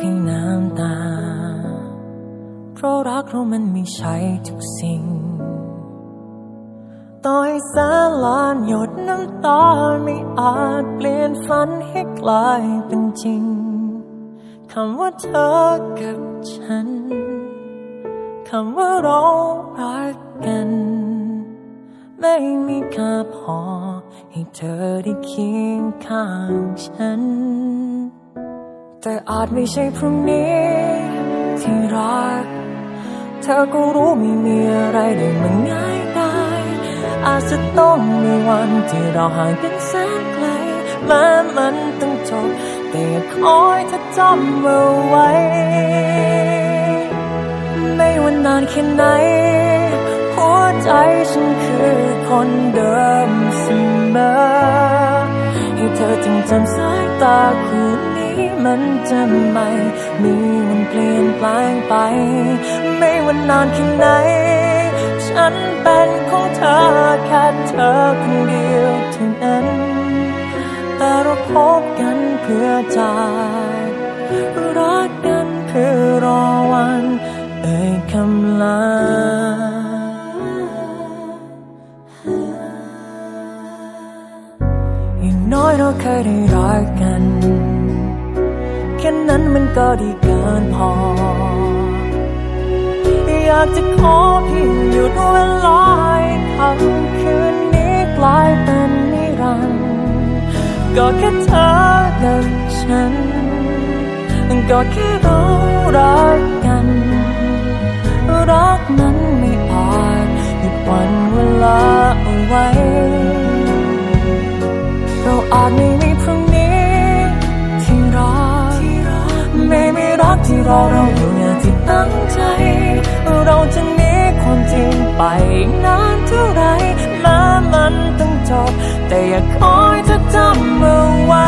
รักเพียงน้ำตา เพราะรักเรามันไม่ใช่ทุกสิ่ง ต่อให้สนล้านหยดน้ำตาไม่อาจเปลี่ยนฝันให้กลายเป็นจริง คำว่าเธอกับฉัน คำว่าเรารักกันไม่มีค่าพอให้เธอได้เคียงข้างฉัน แต่อาจไม่ใช่พรุ่งนี้ที่รัก เธอก็รู้ไม่มีอะไรได้มันง่ายได้อาจจะต้องมีวันที่เราห่างกันแสนไกลแม้มันต้องจบแต่อยากคอยเธอจำเอาไว้ ไม่ว่านานแค่ไหน หัวใจฉันคือคนเดิมเสมอให้เธอจึงจำสายตาคู่นี้ มันจะไม่มีวันเปลี่ยนแปลงไป ไม่ว่านานแค่ไหน ฉันเป็นของเธอแค่เธอคนเดียวเท่านั้น แต่เราพบกันเพื่อจากรักกันเพื่อรอวันเอ่ยคำลาอย่างน้อยเราเคยได้รักกัน แค่นั้นมันก็ดีเกินพอ อยากจะขอเพียงหยุดเวลาให้คำคืนนี้กลายเป็นนิรันดร์ก็แค่เธอกับฉัน ก็แค่เรารักกัน รักนั้น รักที่รอเราอยู่อย่างที่ตั้งใจ เราจะหนีความจริงไปอีกนานเท่าไรแม้มันต้องจบ แต่อยากคอยเธอจำเอาไว้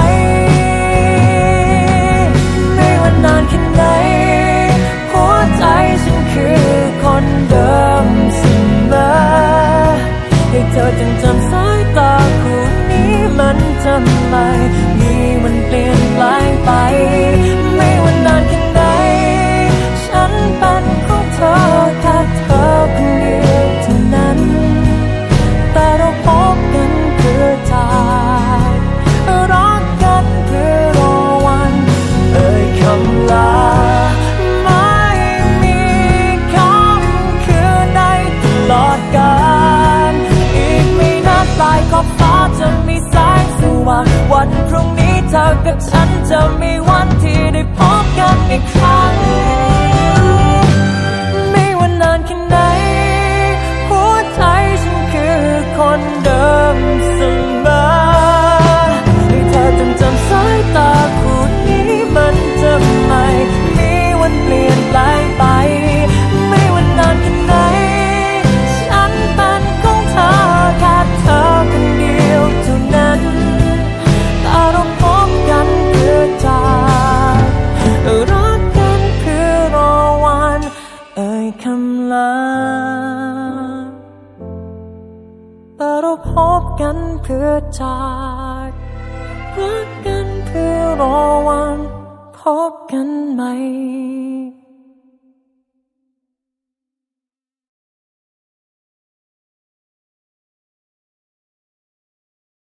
เธอกั เพื่อจากรักกันเพื่อรอวันพบกันใหม่